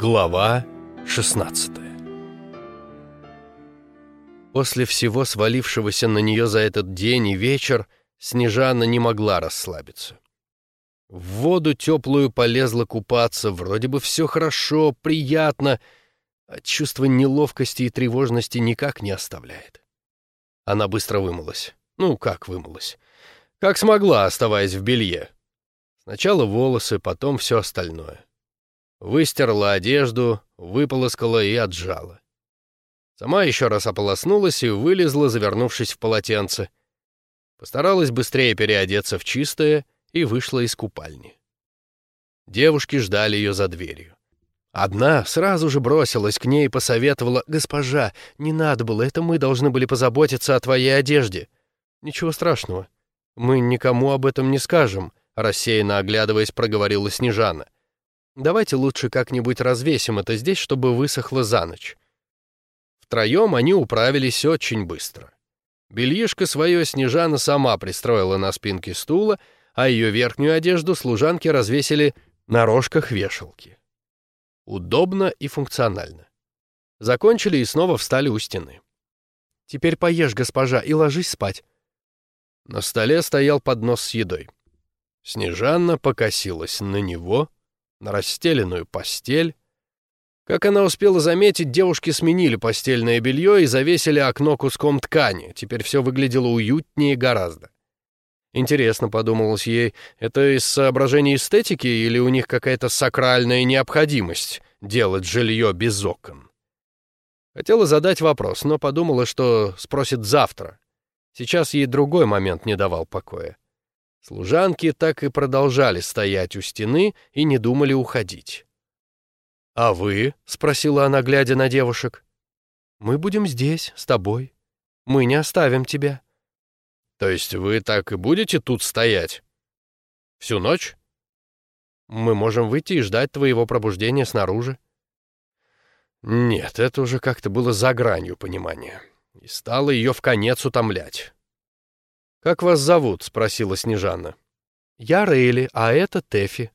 Глава 16 После всего свалившегося на нее за этот день и вечер, Снежана не могла расслабиться. В воду теплую полезла купаться, вроде бы все хорошо, приятно, а чувство неловкости и тревожности никак не оставляет. Она быстро вымылась. Ну, как вымылась? Как смогла, оставаясь в белье. Сначала волосы, потом все остальное. Выстерла одежду, выполоскала и отжала. Сама еще раз ополоснулась и вылезла, завернувшись в полотенце. Постаралась быстрее переодеться в чистое и вышла из купальни. Девушки ждали ее за дверью. Одна сразу же бросилась к ней и посоветовала, «Госпожа, не надо было, это мы должны были позаботиться о твоей одежде». «Ничего страшного. Мы никому об этом не скажем», рассеянно оглядываясь, проговорила Снежана. «Давайте лучше как-нибудь развесим это здесь, чтобы высохло за ночь». Втроем они управились очень быстро. Бельишко свое Снежана сама пристроила на спинке стула, а ее верхнюю одежду служанки развесили на рожках вешалки. Удобно и функционально. Закончили и снова встали у стены. «Теперь поешь, госпожа, и ложись спать». На столе стоял поднос с едой. Снежанна покосилась на него, на расстеленную постель, как она успела заметить, девушки сменили постельное белье и завесили окно куском ткани. Теперь все выглядело уютнее гораздо. Интересно, подумалось ей, это из соображений эстетики или у них какая-то сакральная необходимость делать жилье без окон? Хотела задать вопрос, но подумала, что спросит завтра. Сейчас ей другой момент не давал покоя. Служанки так и продолжали стоять у стены и не думали уходить. «А вы?» — спросила она, глядя на девушек. «Мы будем здесь, с тобой. Мы не оставим тебя». «То есть вы так и будете тут стоять? Всю ночь?» «Мы можем выйти и ждать твоего пробуждения снаружи». Нет, это уже как-то было за гранью понимания. И стало ее в конец утомлять. «Как вас зовут?» — спросила Снежана. «Я Рейли, а это Тэфи».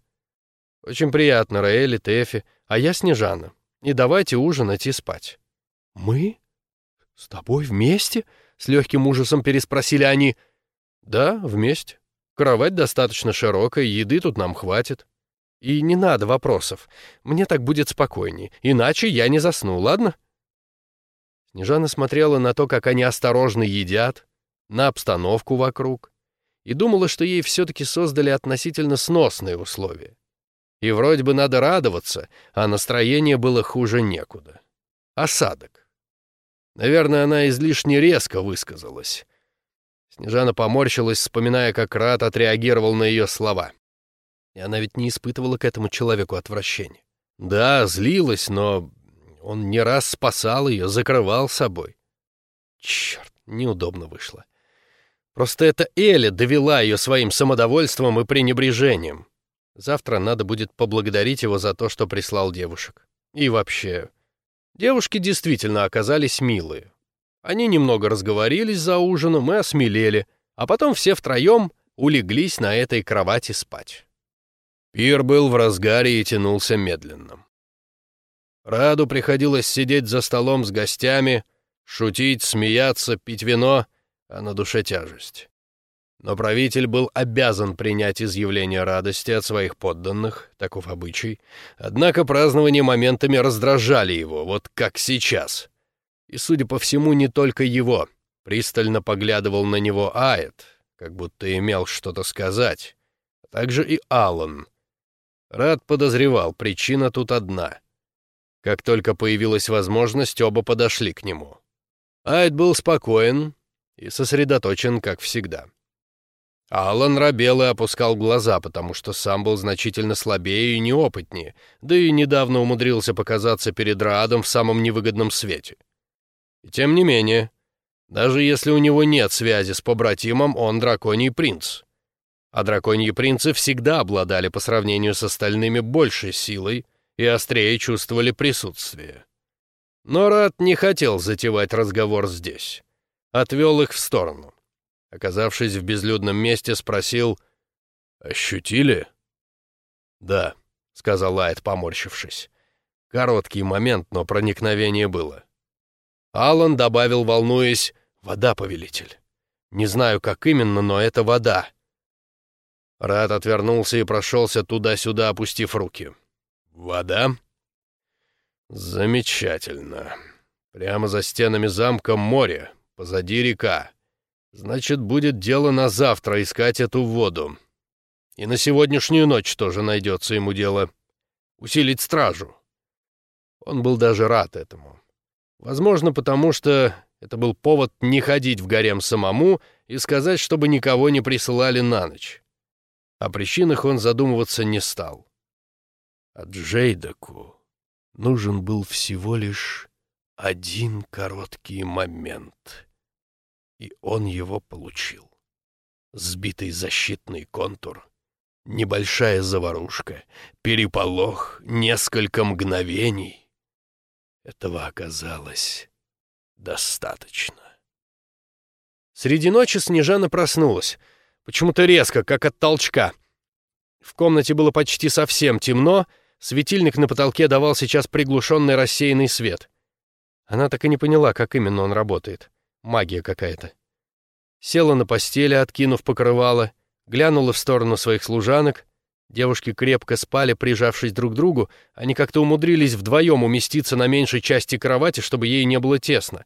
«Очень приятно, Рейли, Тэфи а я Снежана. И давайте ужинать и спать». «Мы? С тобой вместе?» — с легким ужасом переспросили они. «Да, вместе. Кровать достаточно широкая, еды тут нам хватит. И не надо вопросов. Мне так будет спокойней. Иначе я не засну, ладно?» Снежана смотрела на то, как они осторожно едят, на обстановку вокруг, и думала, что ей все-таки создали относительно сносные условия. И вроде бы надо радоваться, а настроение было хуже некуда. Осадок. Наверное, она излишне резко высказалась. Снежана поморщилась, вспоминая, как Рат отреагировал на ее слова. И она ведь не испытывала к этому человеку отвращения. Да, злилась, но он не раз спасал ее, закрывал собой. Черт, неудобно вышло. Просто эта Эля довела ее своим самодовольством и пренебрежением. Завтра надо будет поблагодарить его за то, что прислал девушек. И вообще, девушки действительно оказались милые. Они немного разговорились за ужином и осмелели, а потом все втроем улеглись на этой кровати спать. Пир был в разгаре и тянулся медленно. Раду приходилось сидеть за столом с гостями, шутить, смеяться, пить вино, а на душе тяжесть. Но правитель был обязан принять изъявление радости от своих подданных, таков обычай. Однако празднования моментами раздражали его, вот как сейчас. И, судя по всему, не только его. Пристально поглядывал на него Аэт, как будто имел что-то сказать. А также и Аллан. Рад подозревал, причина тут одна. Как только появилась возможность, оба подошли к нему. Айд был спокоен и сосредоточен, как всегда. Алан робел и опускал глаза, потому что сам был значительно слабее и неопытнее, да и недавно умудрился показаться перед Раадом в самом невыгодном свете. И тем не менее, даже если у него нет связи с побратимом, он драконий принц. А драконьи принцы всегда обладали по сравнению с остальными большей силой и острее чувствовали присутствие. Но Рад не хотел затевать разговор здесь. Отвел их в сторону оказавшись в безлюдном месте, спросил «Ощутили?» «Да», — сказал Лайт, поморщившись. Короткий момент, но проникновение было. Алан добавил, волнуясь, «Вода, повелитель. Не знаю, как именно, но это вода». Рад отвернулся и прошелся туда-сюда, опустив руки. «Вода?» «Замечательно. Прямо за стенами замка море, позади река. Значит, будет дело на завтра искать эту воду. И на сегодняшнюю ночь тоже найдется ему дело. Усилить стражу». Он был даже рад этому. Возможно, потому что это был повод не ходить в гарем самому и сказать, чтобы никого не присылали на ночь. О причинах он задумываться не стал. А Джейдаку нужен был всего лишь один короткий момент. И он его получил. Сбитый защитный контур, небольшая заварушка, переполох, несколько мгновений. Этого оказалось достаточно. Среди ночи Снежана проснулась — Почему-то резко, как от толчка. В комнате было почти совсем темно, светильник на потолке давал сейчас приглушенный рассеянный свет. Она так и не поняла, как именно он работает. Магия какая-то. Села на постели, откинув покрывало, глянула в сторону своих служанок. Девушки крепко спали, прижавшись друг к другу, они как-то умудрились вдвоем уместиться на меньшей части кровати, чтобы ей не было тесно.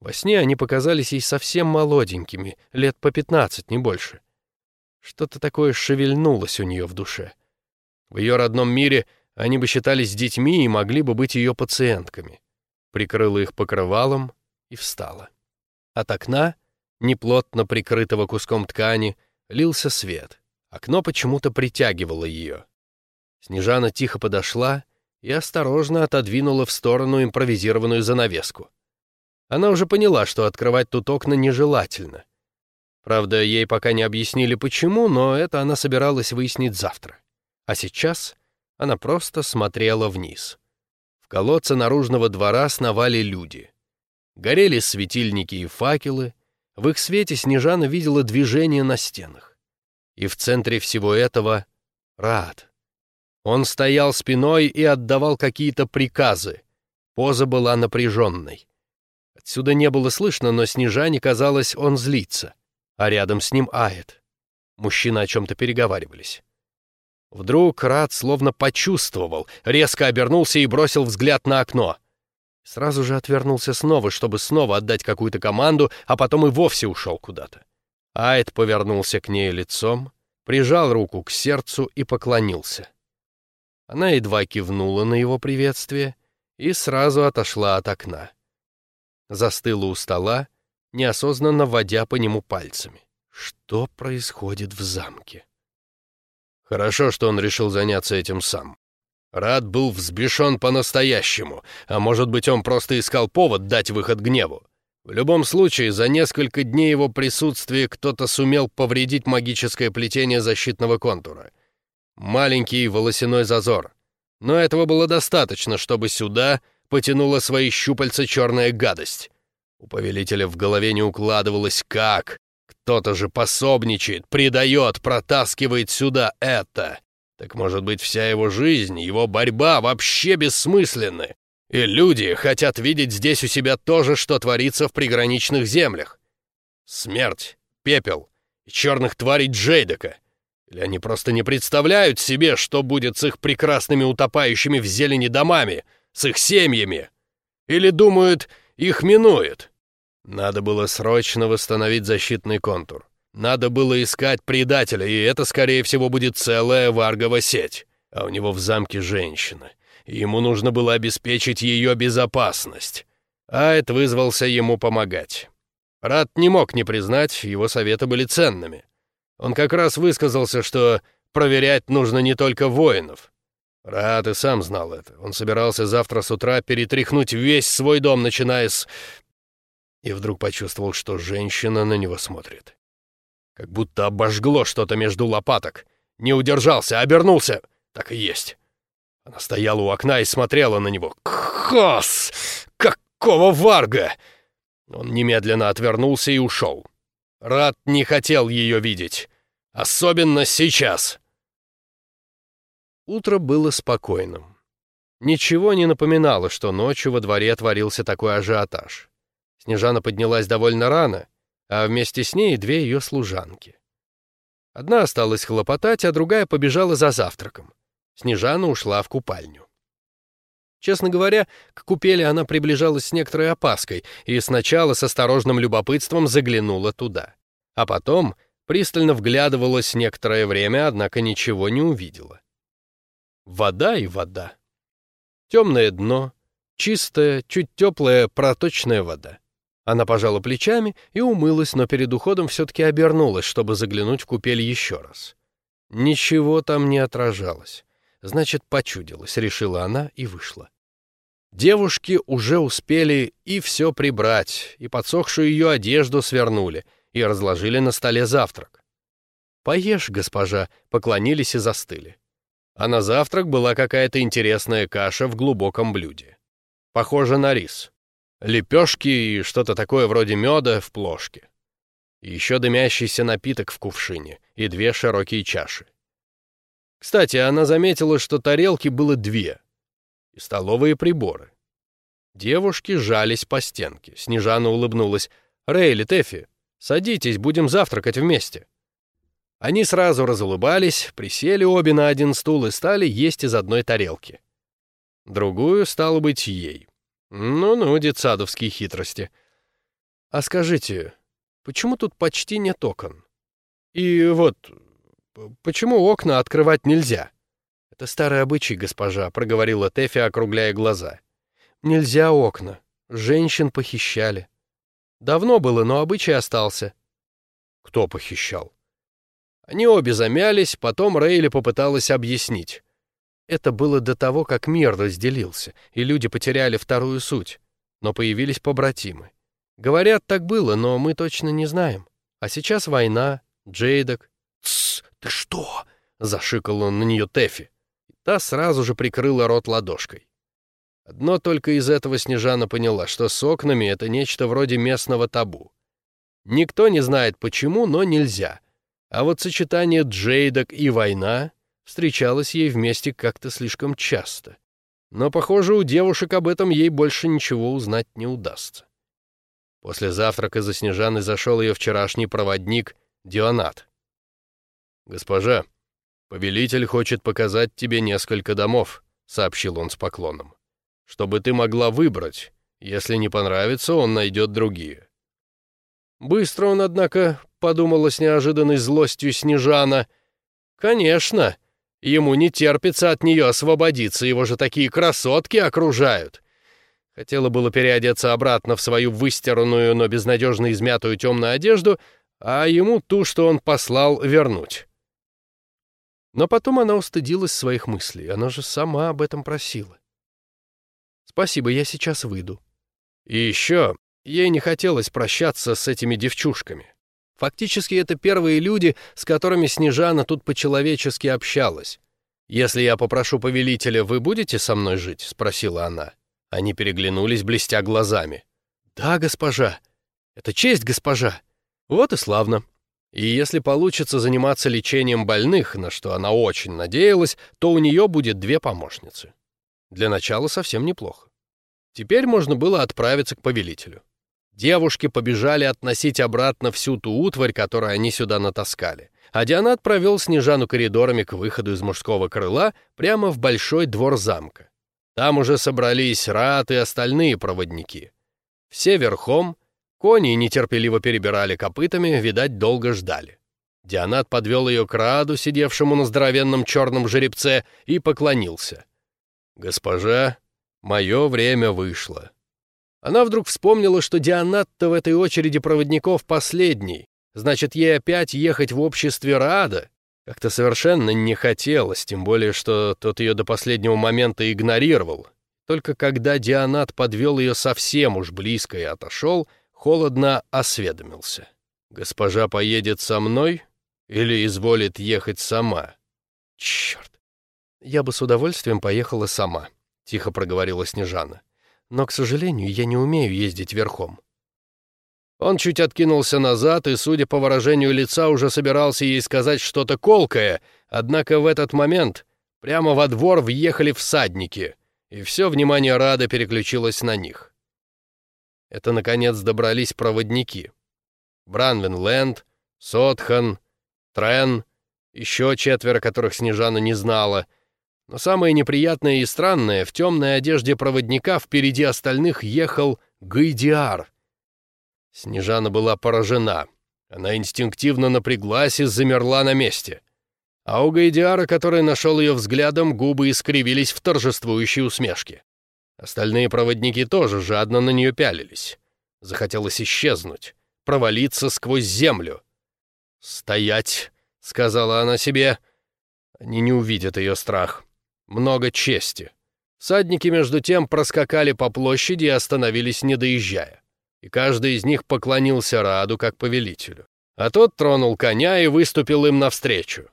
Во сне они показались ей совсем молоденькими, лет по пятнадцать, не больше. Что-то такое шевельнулось у нее в душе. В ее родном мире они бы считались детьми и могли бы быть ее пациентками. Прикрыла их покрывалом и встала. От окна, неплотно прикрытого куском ткани, лился свет. Окно почему-то притягивало ее. Снежана тихо подошла и осторожно отодвинула в сторону импровизированную занавеску. Она уже поняла, что открывать тут окна нежелательно. Правда, ей пока не объяснили почему, но это она собиралась выяснить завтра. А сейчас она просто смотрела вниз. В колодце наружного двора сновали люди. Горели светильники и факелы, в их свете Снежана видела движение на стенах. И в центре всего этого — Рад. Он стоял спиной и отдавал какие-то приказы. Поза была напряженной. Отсюда не было слышно, но Снежане казалось, он злится, а рядом с ним Ает. Мужчины о чем-то переговаривались. Вдруг Рад словно почувствовал, резко обернулся и бросил взгляд на окно. Сразу же отвернулся снова, чтобы снова отдать какую-то команду, а потом и вовсе ушел куда-то. Айд повернулся к ней лицом, прижал руку к сердцу и поклонился. Она едва кивнула на его приветствие и сразу отошла от окна застыла у стола, неосознанно водя по нему пальцами. Что происходит в замке? Хорошо, что он решил заняться этим сам. Рад был взбешен по-настоящему, а может быть, он просто искал повод дать выход гневу. В любом случае, за несколько дней его присутствия кто-то сумел повредить магическое плетение защитного контура. Маленький волосяной зазор. Но этого было достаточно, чтобы сюда потянула свои щупальца черная гадость. У повелителя в голове не укладывалось как. Кто-то же пособничает, предает, протаскивает сюда это. Так может быть вся его жизнь, его борьба вообще бессмысленны. И люди хотят видеть здесь у себя то же, что творится в приграничных землях. Смерть, пепел и черных тварей Джейдека. Или они просто не представляют себе, что будет с их прекрасными утопающими в зелени домами — с их семьями? Или думают, их минует? Надо было срочно восстановить защитный контур. Надо было искать предателя, и это, скорее всего, будет целая варгова сеть. А у него в замке женщина. Ему нужно было обеспечить ее безопасность. Айд вызвался ему помогать. Рад не мог не признать, его советы были ценными. Он как раз высказался, что проверять нужно не только воинов, Рад и сам знал это. Он собирался завтра с утра перетряхнуть весь свой дом, начиная с... И вдруг почувствовал, что женщина на него смотрит. Как будто обожгло что-то между лопаток. Не удержался, обернулся. Так и есть. Она стояла у окна и смотрела на него. «Хас! Какого варга!» Он немедленно отвернулся и ушел. Рад не хотел ее видеть. Особенно сейчас. Утро было спокойным. Ничего не напоминало, что ночью во дворе творился такой ажиотаж. Снежана поднялась довольно рано, а вместе с ней две ее служанки. Одна осталась хлопотать, а другая побежала за завтраком. Снежана ушла в купальню. Честно говоря, к купели она приближалась с некоторой опаской и сначала с осторожным любопытством заглянула туда. А потом пристально вглядывалась некоторое время, однако ничего не увидела. Вода и вода. Темное дно, чистая, чуть теплая, проточная вода. Она пожала плечами и умылась, но перед уходом все-таки обернулась, чтобы заглянуть в купель еще раз. Ничего там не отражалось. Значит, почудилась, решила она и вышла. Девушки уже успели и все прибрать, и подсохшую ее одежду свернули, и разложили на столе завтрак. «Поешь, госпожа», — поклонились и застыли. А на завтрак была какая-то интересная каша в глубоком блюде. Похоже на рис. Лепешки и что-то такое вроде меда в плошке. Еще дымящийся напиток в кувшине и две широкие чаши. Кстати, она заметила, что тарелки было две. И столовые приборы. Девушки жались по стенке. Снежана улыбнулась. «Рейли, Тэфи, садитесь, будем завтракать вместе». Они сразу разулыбались, присели обе на один стул и стали есть из одной тарелки. Другую, стало быть, ей. Ну-ну, детсадовские хитрости. «А скажите, почему тут почти нет окон? И вот, Почему окна открывать нельзя?» «Это старый обычай, госпожа», — проговорила Тэфи, округляя глаза. «Нельзя окна. Женщин похищали. Давно было, но обычай остался». «Кто похищал?» Они обе замялись, потом Рейли попыталась объяснить. Это было до того, как мир разделился, и люди потеряли вторую суть, но появились побратимы. Говорят, так было, но мы точно не знаем. А сейчас война, Джейдок, «Тссс, ты что?» — зашикал он на нее Тэфи. Та сразу же прикрыла рот ладошкой. Одно только из этого Снежана поняла, что с окнами это нечто вроде местного табу. Никто не знает почему, но нельзя. А вот сочетание джейдок и война встречалось ей вместе как-то слишком часто. Но, похоже, у девушек об этом ей больше ничего узнать не удастся. После завтрака за Снежаной зашел ее вчерашний проводник Дионат. «Госпожа, повелитель хочет показать тебе несколько домов», — сообщил он с поклоном. «Чтобы ты могла выбрать. Если не понравится, он найдет другие». Быстро он, однако, подумала с неожиданной злостью Снежана. «Конечно, ему не терпится от нее освободиться, его же такие красотки окружают». Хотела было переодеться обратно в свою выстиранную, но безнадежно измятую темную одежду, а ему ту, что он послал, вернуть. Но потом она устыдилась своих мыслей, она же сама об этом просила. «Спасибо, я сейчас выйду». И еще ей не хотелось прощаться с этими девчушками. Фактически это первые люди, с которыми Снежана тут по-человечески общалась. «Если я попрошу повелителя, вы будете со мной жить?» — спросила она. Они переглянулись, блестя глазами. «Да, госпожа. Это честь, госпожа. Вот и славно. И если получится заниматься лечением больных, на что она очень надеялась, то у нее будет две помощницы. Для начала совсем неплохо. Теперь можно было отправиться к повелителю. Девушки побежали относить обратно всю ту утварь, которую они сюда натаскали. А Дианат провел Снежану коридорами к выходу из мужского крыла прямо в большой двор замка. Там уже собрались Рат и остальные проводники. Все верхом, Кони нетерпеливо перебирали копытами, видать, долго ждали. Дианат подвел ее к Раду, сидевшему на здоровенном черном жеребце, и поклонился. «Госпожа, мое время вышло». Она вдруг вспомнила, что Дианат-то в этой очереди проводников последний, значит, ей опять ехать в обществе Рада. Как-то совершенно не хотелось, тем более, что тот ее до последнего момента игнорировал. Только когда Дианат подвел ее совсем уж близко и отошел — холодно осведомился. «Госпожа поедет со мной или изволит ехать сама?» «Черт! Я бы с удовольствием поехала сама», — тихо проговорила Снежана. «Но, к сожалению, я не умею ездить верхом». Он чуть откинулся назад и, судя по выражению лица, уже собирался ей сказать что-то колкое, однако в этот момент прямо во двор въехали всадники, и все внимание Рада переключилось на них. Это, наконец, добрались проводники. Бранвенленд, Сотхан, Трен, еще четверо, которых Снежана не знала. Но самое неприятное и странное, в темной одежде проводника впереди остальных ехал Гайдиар. Снежана была поражена. Она инстинктивно напряглась и замерла на месте. А у Гайдиара, который нашел ее взглядом, губы искривились в торжествующей усмешке. Остальные проводники тоже жадно на нее пялились. Захотелось исчезнуть, провалиться сквозь землю. «Стоять!» — сказала она себе. Они не увидят ее страх. Много чести. Садники, между тем, проскакали по площади и остановились, не доезжая. И каждый из них поклонился Раду как повелителю. А тот тронул коня и выступил им навстречу.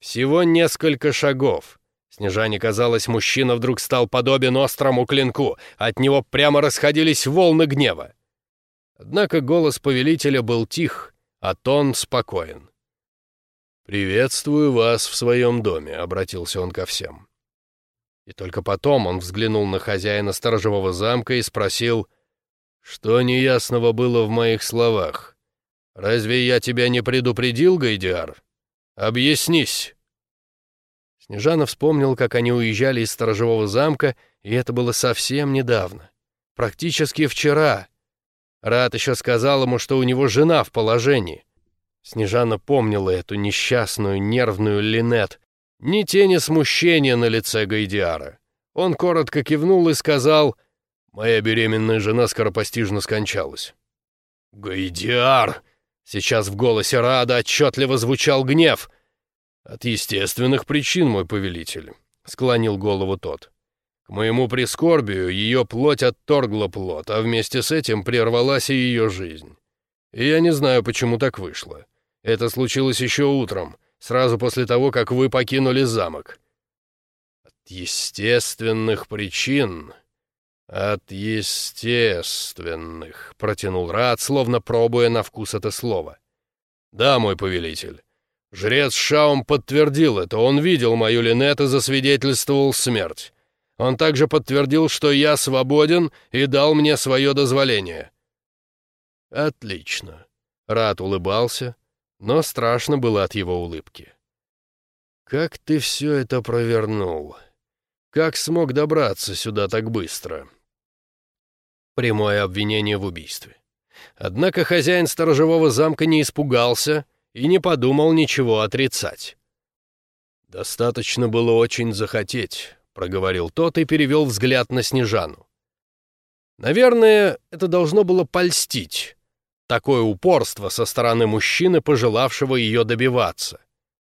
Всего несколько шагов. Снежане казалось, мужчина вдруг стал подобен острому клинку, от него прямо расходились волны гнева. Однако голос повелителя был тих, а тон спокоен. «Приветствую вас в своем доме», — обратился он ко всем. И только потом он взглянул на хозяина сторожевого замка и спросил, «Что неясного было в моих словах? Разве я тебя не предупредил, Гайдиар? Объяснись!» Снежана вспомнил, как они уезжали из сторожевого замка, и это было совсем недавно. Практически вчера. Рад еще сказал ему, что у него жена в положении. Снежана помнила эту несчастную, нервную Линет. Ни тени смущения на лице Гайдиара. Он коротко кивнул и сказал, «Моя беременная жена скоропостижно скончалась». «Гайдиар!» Сейчас в голосе Рада отчетливо звучал гнев. «От естественных причин, мой повелитель», — склонил голову тот. «К моему прискорбию ее плоть отторгла плод, а вместе с этим прервалась и ее жизнь. И я не знаю, почему так вышло. Это случилось еще утром, сразу после того, как вы покинули замок. От естественных причин... От естественных, протянул Рад, словно пробуя на вкус это слово. Да, мой повелитель. Жрец Шаум подтвердил это. Он видел мою Линет и засвидетельствовал смерть. Он также подтвердил, что я свободен и дал мне свое дозволение. Отлично. Рад улыбался, но страшно было от его улыбки. «Как ты все это провернул? Как смог добраться сюда так быстро?» Прямое обвинение в убийстве. Однако хозяин сторожевого замка не испугался и не подумал ничего отрицать. «Достаточно было очень захотеть», — проговорил тот и перевел взгляд на Снежану. «Наверное, это должно было польстить, Такое упорство со стороны мужчины, пожелавшего ее добиваться.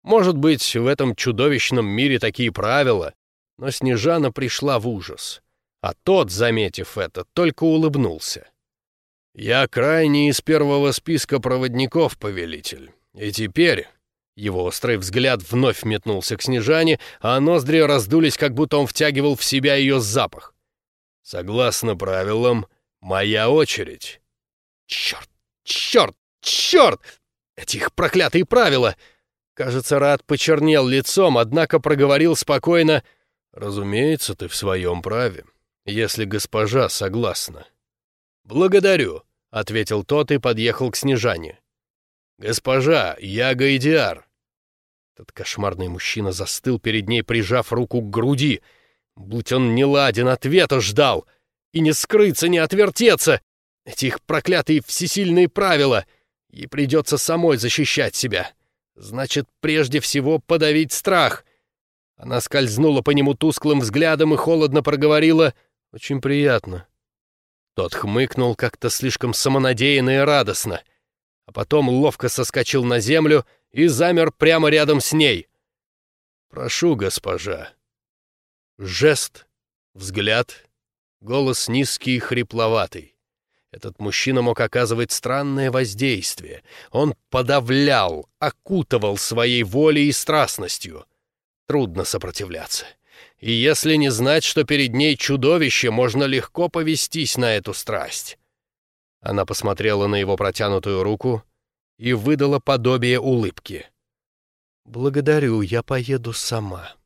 Может быть, в этом чудовищном мире такие правила, но Снежана пришла в ужас. А тот, заметив это, только улыбнулся. «Я крайний из первого списка проводников, повелитель. И теперь...» Его острый взгляд вновь метнулся к Снежане, а ноздри раздулись, как будто он втягивал в себя ее запах. «Согласно правилам, моя очередь». «Черт! Черт! Черт! Этих проклятые правила!» Кажется, Рад почернел лицом, однако проговорил спокойно. «Разумеется, ты в своем праве, если госпожа согласна». «Благодарю», — ответил тот и подъехал к Снежане. «Госпожа, я Гайдиар». Этот кошмарный мужчина застыл перед ней, прижав руку к груди. Будь он не ладен, ответа ждал. И не скрыться, не отвертеться. Эти их проклятые всесильные правила. Ей придется самой защищать себя. Значит, прежде всего подавить страх. Она скользнула по нему тусклым взглядом и холодно проговорила «Очень приятно». Тот хмыкнул как-то слишком самонадеянно и радостно, а потом ловко соскочил на землю и замер прямо рядом с ней. «Прошу, госпожа». Жест, взгляд, голос низкий и хрипловатый. Этот мужчина мог оказывать странное воздействие. Он подавлял, окутывал своей волей и страстностью. Трудно сопротивляться. И если не знать, что перед ней чудовище, можно легко повестись на эту страсть. Она посмотрела на его протянутую руку и выдала подобие улыбки. «Благодарю, я поеду сама».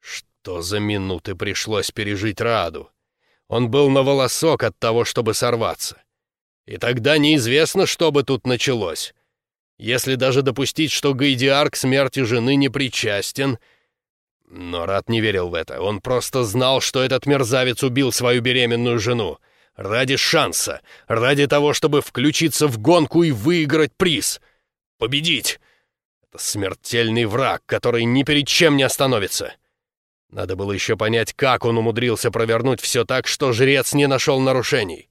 Что за минуты пришлось пережить Раду? Он был на волосок от того, чтобы сорваться. И тогда неизвестно, что бы тут началось. Если даже допустить, что Гайдиар к смерти жены не причастен... Но Рад не верил в это. Он просто знал, что этот мерзавец убил свою беременную жену. Ради шанса, ради того, чтобы включиться в гонку и выиграть приз. Победить. Это смертельный враг, который ни перед чем не остановится. Надо было еще понять, как он умудрился провернуть все так, что жрец не нашел нарушений.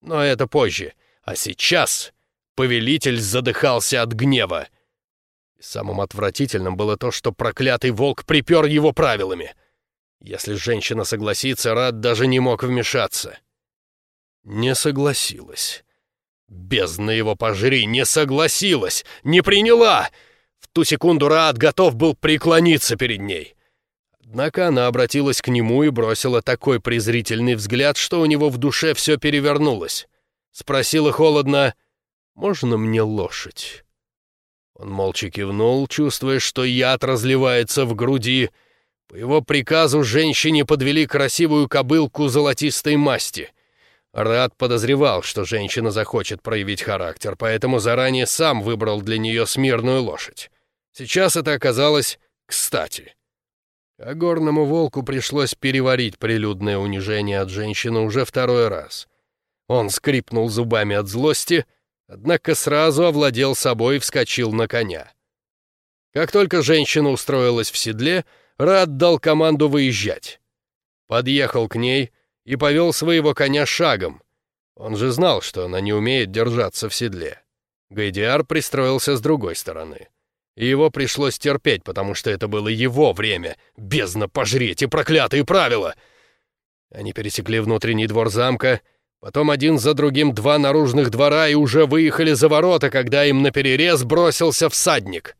Но это позже. А сейчас повелитель задыхался от гнева. Самым отвратительным было то, что проклятый волк припер его правилами. Если женщина согласится, Рад даже не мог вмешаться. Не согласилась. Бездна его пожри, не согласилась, не приняла! В ту секунду Рад готов был преклониться перед ней. Однако она обратилась к нему и бросила такой презрительный взгляд, что у него в душе все перевернулось. Спросила холодно, «Можно мне лошадь?» Он молча кивнул, чувствуя, что яд разливается в груди. По его приказу женщине подвели красивую кобылку золотистой масти. Рад подозревал, что женщина захочет проявить характер, поэтому заранее сам выбрал для нее смирную лошадь. Сейчас это оказалось кстати. А горному волку пришлось переварить прилюдное унижение от женщины уже второй раз. Он скрипнул зубами от злости, однако сразу овладел собой и вскочил на коня. Как только женщина устроилась в седле, Рад дал команду выезжать. Подъехал к ней и повел своего коня шагом. Он же знал, что она не умеет держаться в седле. Гайдиар пристроился с другой стороны и его пришлось терпеть, потому что это было его время. Бездна пожреть и проклятые правила! Они пересекли внутренний двор замка, потом один за другим два наружных двора и уже выехали за ворота, когда им наперерез бросился всадник.